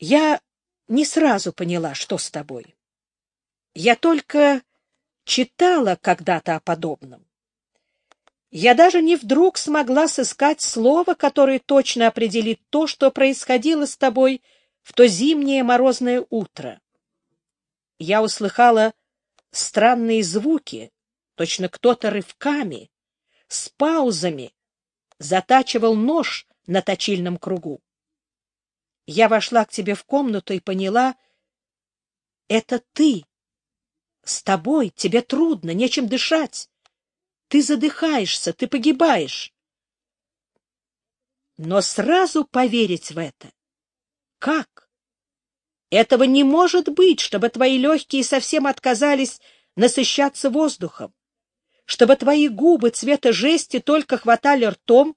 Я не сразу поняла, что с тобой. Я только читала когда-то о подобном. Я даже не вдруг смогла сыскать слово, которое точно определит то, что происходило с тобой в то зимнее морозное утро. Я услыхала странные звуки, точно кто-то рывками, с паузами, затачивал нож на точильном кругу. Я вошла к тебе в комнату и поняла, это ты. С тобой тебе трудно, нечем дышать. Ты задыхаешься, ты погибаешь. Но сразу поверить в это. Как? Этого не может быть, чтобы твои легкие совсем отказались насыщаться воздухом, чтобы твои губы цвета жести только хватали ртом,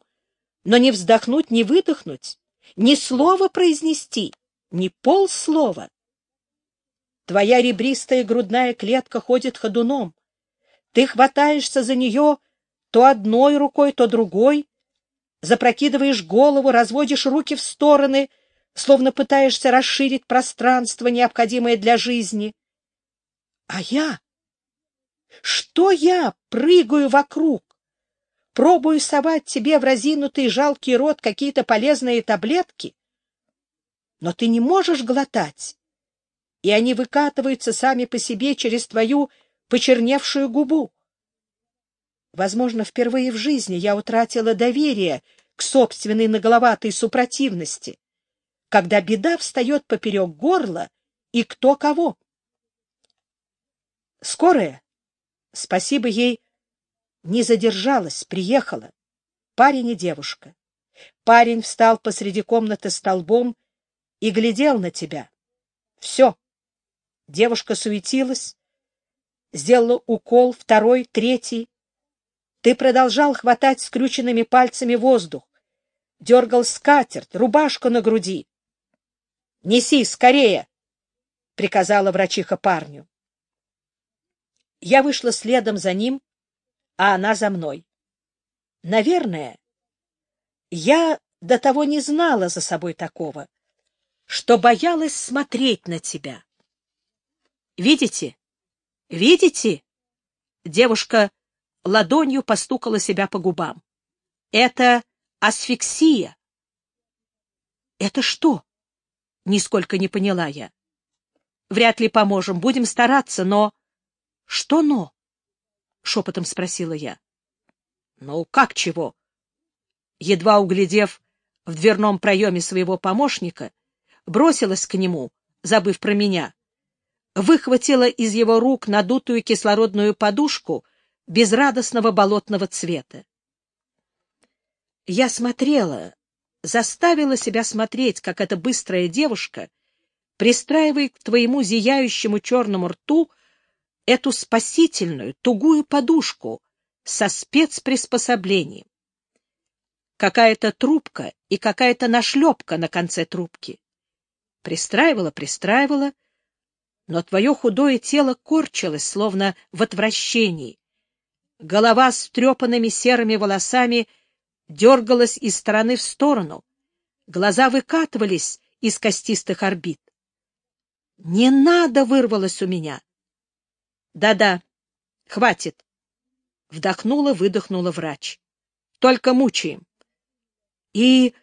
но не вздохнуть, не выдохнуть, ни слова произнести, ни полслова. Твоя ребристая грудная клетка ходит ходуном, ты хватаешься за нее то одной рукой, то другой, запрокидываешь голову, разводишь руки в стороны, словно пытаешься расширить пространство, необходимое для жизни. А я? Что я прыгаю вокруг? Пробую совать тебе в разинутый жалкий рот какие-то полезные таблетки, но ты не можешь глотать, и они выкатываются сами по себе через твою почерневшую губу. Возможно, впервые в жизни я утратила доверие к собственной наголоватой супротивности, когда беда встает поперек горла и кто кого. Скорая, спасибо ей, не задержалась, приехала. Парень и девушка. Парень встал посреди комнаты столбом и глядел на тебя. Все. Девушка суетилась, сделала укол, второй, третий. Ты продолжал хватать скрюченными пальцами воздух, дергал скатерть, рубашку на груди. — Неси, скорее! — приказала врачиха парню. Я вышла следом за ним, а она за мной. Наверное, я до того не знала за собой такого, что боялась смотреть на тебя. Видите? Видите? Девушка ладонью постукала себя по губам. Это асфиксия. Это что? Нисколько не поняла я. Вряд ли поможем, будем стараться, но... Что но? Шепотом спросила я. Ну, как чего? Едва углядев в дверном проеме своего помощника, бросилась к нему, забыв про меня выхватила из его рук надутую кислородную подушку безрадостного болотного цвета. Я смотрела, заставила себя смотреть, как эта быстрая девушка пристраивает к твоему зияющему черному рту эту спасительную, тугую подушку со спецприспособлением. Какая-то трубка и какая-то нашлепка на конце трубки. Пристраивала, пристраивала, но твое худое тело корчилось, словно в отвращении. Голова с трепанными серыми волосами дергалась из стороны в сторону, глаза выкатывались из костистых орбит. «Не надо!» — вырвалось у меня. «Да-да, хватит!» — вдохнула, выдохнула врач. «Только мучаем». «И...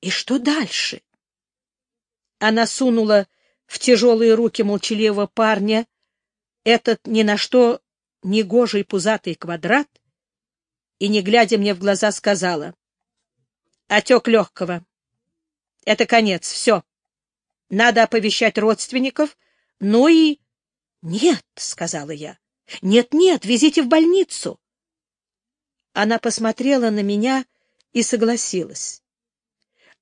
и что дальше?» Она сунула в тяжелые руки молчаливого парня этот ни на что негожий пузатый квадрат и, не глядя мне в глаза, сказала. «Отек легкого. Это конец, все. Надо оповещать родственников, ну и...» «Нет», — сказала я, — «нет-нет, везите в больницу». Она посмотрела на меня и согласилась.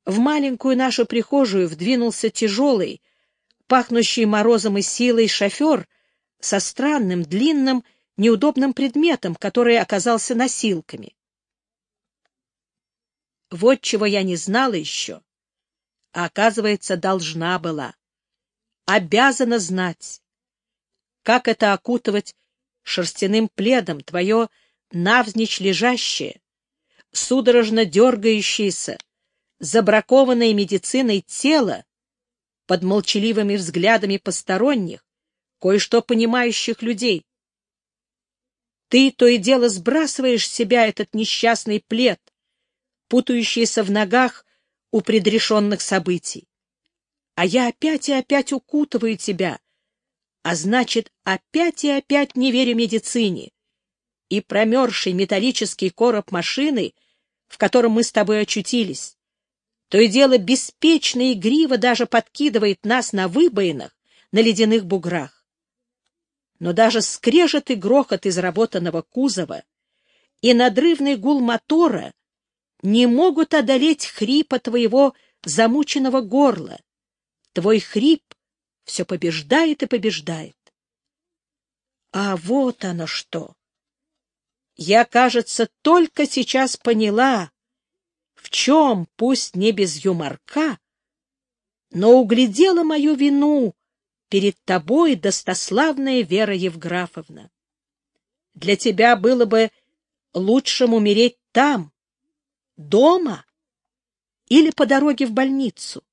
В маленькую нашу прихожую вдвинулся тяжелый, пахнущий морозом и силой шофер со странным, длинным, неудобным предметом, который оказался носилками. Вот чего я не знала еще, а, оказывается, должна была, обязана знать, как это окутывать шерстяным пледом твое навзничь лежащее, судорожно дергающееся, забракованное медициной тело, под молчаливыми взглядами посторонних, кое-что понимающих людей. Ты то и дело сбрасываешь с себя этот несчастный плед, путающийся в ногах у предрешенных событий. А я опять и опять укутываю тебя, а значит, опять и опять не верю медицине. И промерзший металлический короб машины, в котором мы с тобой очутились, то и дело беспечно и игриво даже подкидывает нас на выбоинах, на ледяных буграх. Но даже скрежет и грохот изработанного кузова и надрывный гул мотора не могут одолеть хрипа твоего замученного горла. Твой хрип все побеждает и побеждает. А вот оно что! Я, кажется, только сейчас поняла, в чем, пусть не без юморка, но углядела мою вину перед тобой, достославная Вера Евграфовна. Для тебя было бы лучшим умереть там, дома или по дороге в больницу,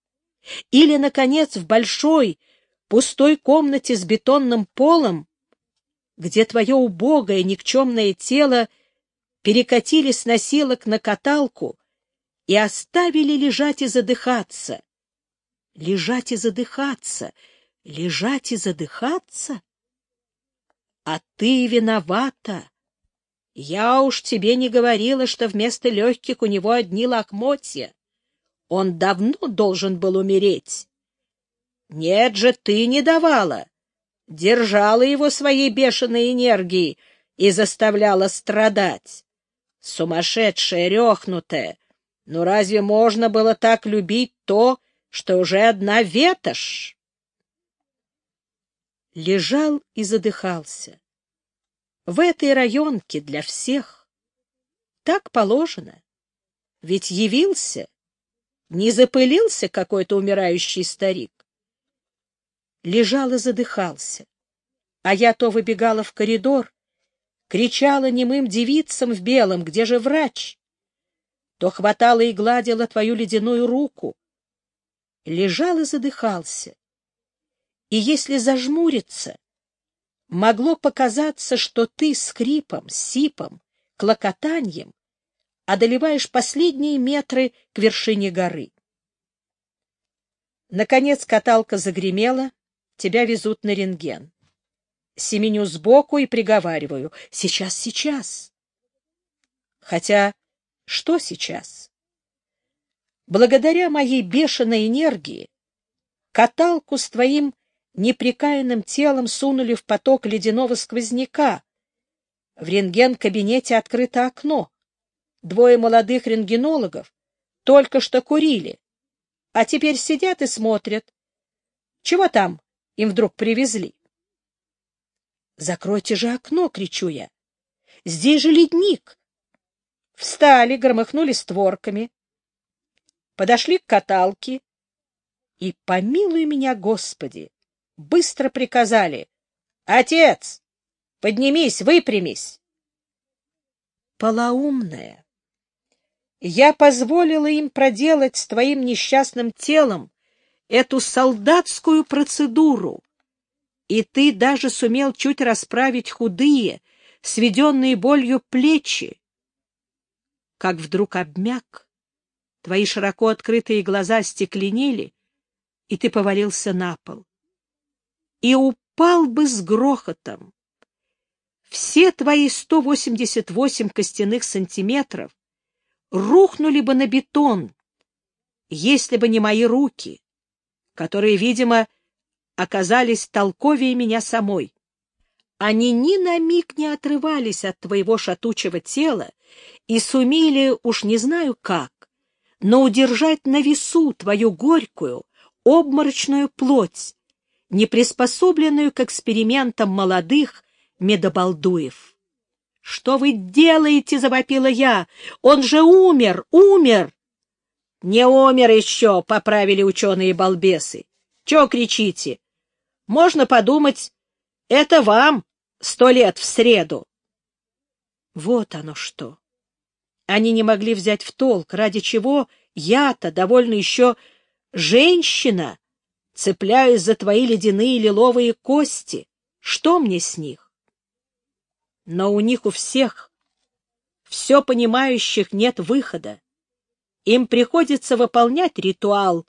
или, наконец, в большой, пустой комнате с бетонным полом, где твое убогое никчемное тело перекатили с носилок на каталку и оставили лежать и задыхаться. Лежать и задыхаться, лежать и задыхаться? А ты виновата. Я уж тебе не говорила, что вместо легких у него одни лохмотья. Он давно должен был умереть. Нет же, ты не давала. Держала его своей бешеной энергией и заставляла страдать. Сумасшедшая, рехнутая. Ну разве можно было так любить то, что уже одна ветошь? Лежал и задыхался. В этой районке для всех. Так положено. Ведь явился, не запылился какой-то умирающий старик лежал и задыхался. А я то выбегала в коридор, кричала немым девицам в белом, где же врач? То хватала и гладила твою ледяную руку. Лежал и задыхался. И если зажмуриться, могло показаться, что ты скрипом, сипом, клокотаньем одолеваешь последние метры к вершине горы. Наконец каталка загремела, тебя везут на рентген. Семеню сбоку и приговариваю. Сейчас, сейчас. Хотя, что сейчас? Благодаря моей бешеной энергии каталку с твоим неприкаянным телом сунули в поток ледяного сквозняка. В рентген-кабинете открыто окно. Двое молодых рентгенологов только что курили, а теперь сидят и смотрят. Чего там им вдруг привезли. «Закройте же окно!» — кричу я. «Здесь же ледник!» Встали, громыхнули створками, подошли к каталке и, помилуй меня, Господи, быстро приказали «Отец, поднимись, выпрямись!» Полоумная, я позволила им проделать с твоим несчастным телом эту солдатскую процедуру, и ты даже сумел чуть расправить худые, сведенные болью плечи. Как вдруг обмяк, твои широко открытые глаза стекленели, и ты повалился на пол. И упал бы с грохотом. Все твои 188 костяных сантиметров рухнули бы на бетон, если бы не мои руки, которые, видимо, оказались толковее меня самой. Они ни на миг не отрывались от твоего шатучего тела и сумели, уж не знаю как, но удержать на весу твою горькую, обморочную плоть, не приспособленную к экспериментам молодых медобалдуев. «Что вы делаете?» — завопила я. «Он же умер! Умер!» Не умер еще, — поправили ученые-балбесы. Че кричите? Можно подумать, это вам сто лет в среду. Вот оно что. Они не могли взять в толк, ради чего я-то, довольно еще женщина, цепляюсь за твои ледяные лиловые кости. Что мне с них? Но у них у всех, все понимающих, нет выхода. Им приходится выполнять ритуал,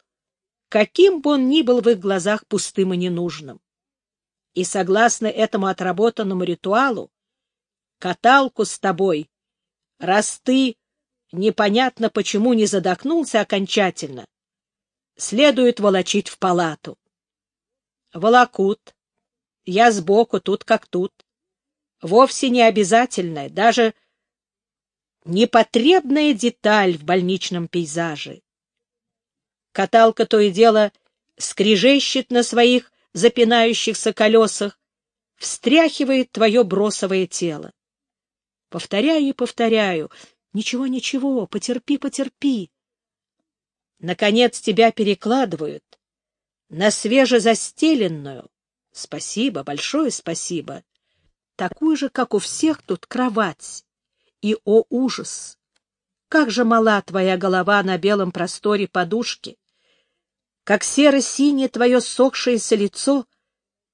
каким бы он ни был в их глазах пустым и ненужным. И согласно этому отработанному ритуалу, каталку с тобой, раз ты непонятно почему не задохнулся окончательно, следует волочить в палату. Волокут. Я сбоку, тут как тут. Вовсе не обязательная, даже непотребная деталь в больничном пейзаже. Каталка то и дело скрежещет на своих запинающихся колесах, встряхивает твое бросовое тело. Повторяю и повторяю. Ничего, ничего, потерпи, потерпи. Наконец тебя перекладывают на свежезастеленную, спасибо, большое спасибо, такую же, как у всех тут, кровать. И, о ужас! Как же мала твоя голова на белом просторе подушки, как серо-синее твое сохшееся лицо,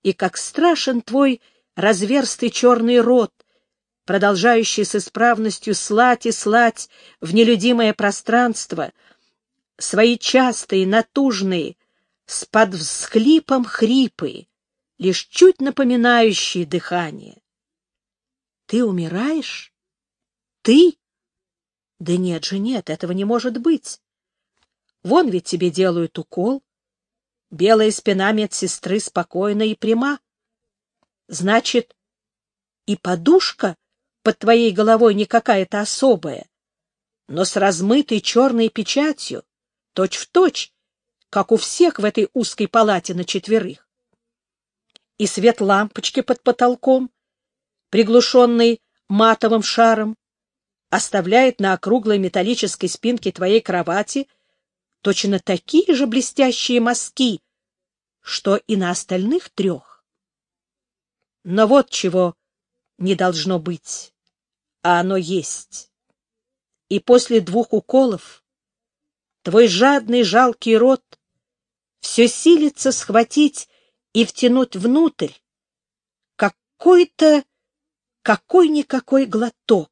и как страшен твой разверстый черный рот, продолжающий с исправностью слать и слать в нелюдимое пространство свои частые, натужные, с под всхлипом хрипы, лишь чуть напоминающие дыхание. Ты умираешь? Ты? Да нет же, нет, этого не может быть. Вон ведь тебе делают укол. Белая спина медсестры спокойна и пряма. Значит, и подушка под твоей головой не какая-то особая, но с размытой черной печатью, точь-в-точь, точь, как у всех в этой узкой палате на четверых. И свет лампочки под потолком, приглушенный матовым шаром, оставляет на округлой металлической спинке твоей кровати точно такие же блестящие мазки, что и на остальных трех. Но вот чего не должно быть, а оно есть. И после двух уколов твой жадный жалкий рот все силится схватить и втянуть внутрь какой-то, какой-никакой глоток,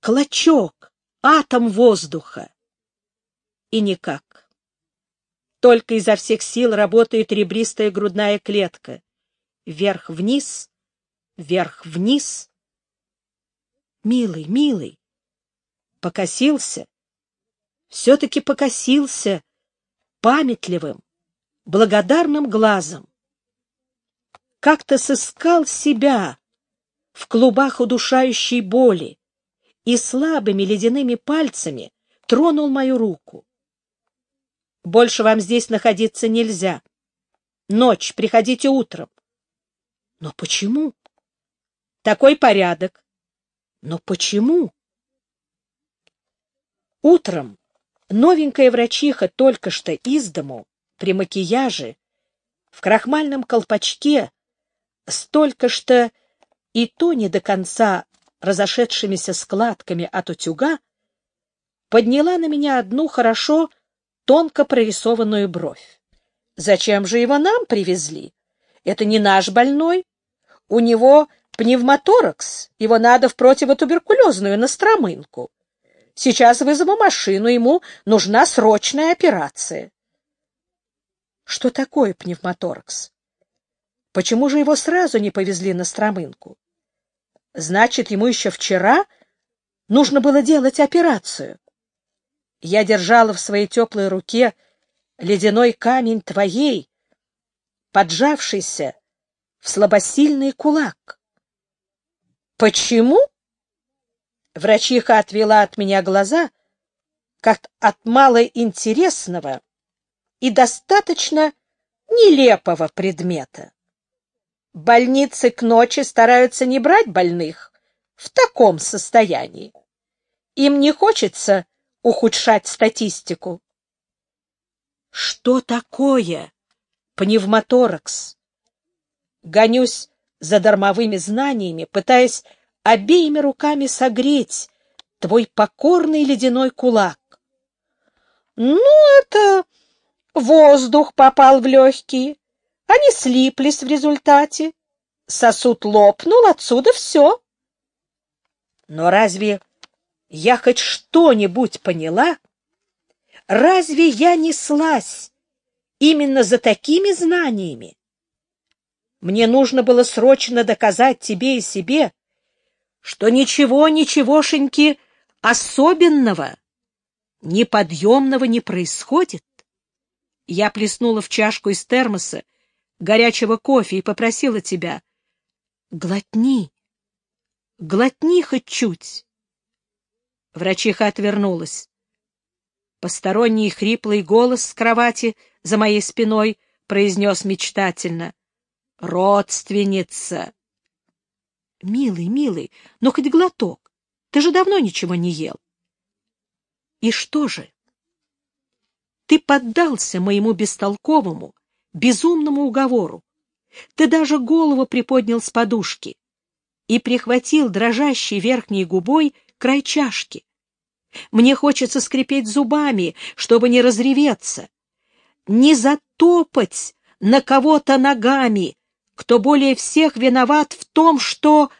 клочок, атом воздуха. И никак. Только изо всех сил работает ребристая грудная клетка. Вверх-вниз, вверх-вниз. Милый, милый, покосился, все-таки покосился памятливым, благодарным глазом. Как-то сыскал себя в клубах удушающей боли и слабыми ледяными пальцами тронул мою руку. Больше вам здесь находиться нельзя. Ночь, приходите утром. Но почему? Такой порядок. Но почему? Утром новенькая врачиха только что из дому, при макияже, в крахмальном колпачке, столько что и то не до конца разошедшимися складками от утюга, подняла на меня одну хорошо тонко прорисованную бровь. Зачем же его нам привезли? Это не наш больной. У него Пневмоторакс. Его надо в противотуберкулезную на стромынку. Сейчас вызову машину, ему нужна срочная операция. Что такое пневмоторакс? Почему же его сразу не повезли на стромынку? Значит, ему еще вчера нужно было делать операцию. Я держала в своей теплой руке ледяной камень твоей, поджавшийся в слабосильный кулак. Почему? Врачиха отвела от меня глаза, как от малоинтересного и достаточно нелепого предмета. Больницы к ночи стараются не брать больных в таком состоянии. Им не хочется ухудшать статистику. Что такое пневмоторакс? Гонюсь за дармовыми знаниями, пытаясь обеими руками согреть твой покорный ледяной кулак. Ну, это воздух попал в легкие. Они слиплись в результате. Сосуд лопнул, отсюда все. Но разве я хоть что-нибудь поняла? Разве я неслась именно за такими знаниями? Мне нужно было срочно доказать тебе и себе, что ничего, ничегошеньки особенного, неподъемного не происходит. Я плеснула в чашку из термоса горячего кофе и попросила тебя, глотни, глотни хоть чуть. Врачиха отвернулась. Посторонний хриплый голос с кровати за моей спиной произнес мечтательно. «Родственница!» «Милый, милый, но хоть глоток. Ты же давно ничего не ел». «И что же?» «Ты поддался моему бестолковому, безумному уговору. Ты даже голову приподнял с подушки и прихватил дрожащей верхней губой край чашки. Мне хочется скрипеть зубами, чтобы не разреветься, не затопать на кого-то ногами, кто более всех виноват в том, что...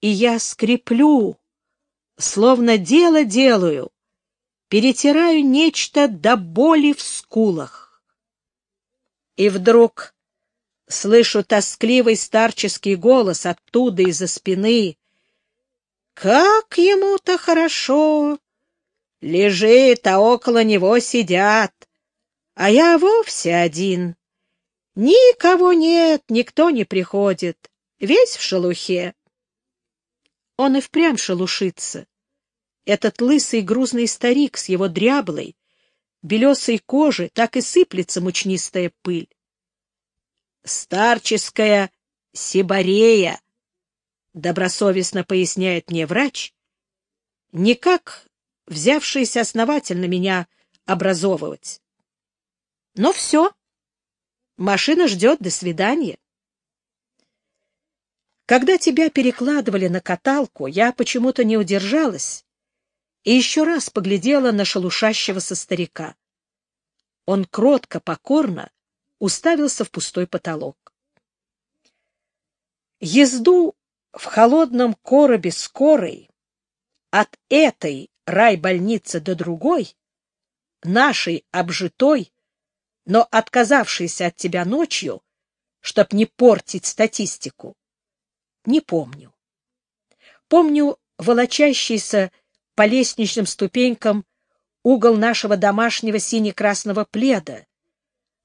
И я скреплю, словно дело делаю, перетираю нечто до боли в скулах. И вдруг слышу тоскливый старческий голос оттуда из-за спины, как ему-то хорошо! Лежит, а около него сидят. А я вовсе один. Никого нет, никто не приходит. Весь в шелухе. Он и впрямь шелушится. Этот лысый грузный старик с его дряблой, белесой кожи так и сыплется мучнистая пыль. Старческая сибарея — добросовестно поясняет мне врач, никак взявшийся основательно меня образовывать. Но все. Машина ждет. До свидания. Когда тебя перекладывали на каталку, я почему-то не удержалась и еще раз поглядела на шелушащегося старика. Он кротко, покорно уставился в пустой потолок. Езду в холодном коробе скорой от этой райбольницы до другой, нашей обжитой, но отказавшейся от тебя ночью, чтоб не портить статистику, не помню. Помню волочащийся по лестничным ступенькам угол нашего домашнего сине-красного пледа,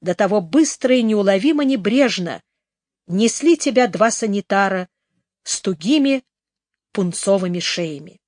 до того быстро и неуловимо небрежно несли тебя два санитара с тугими пунцовыми шеями.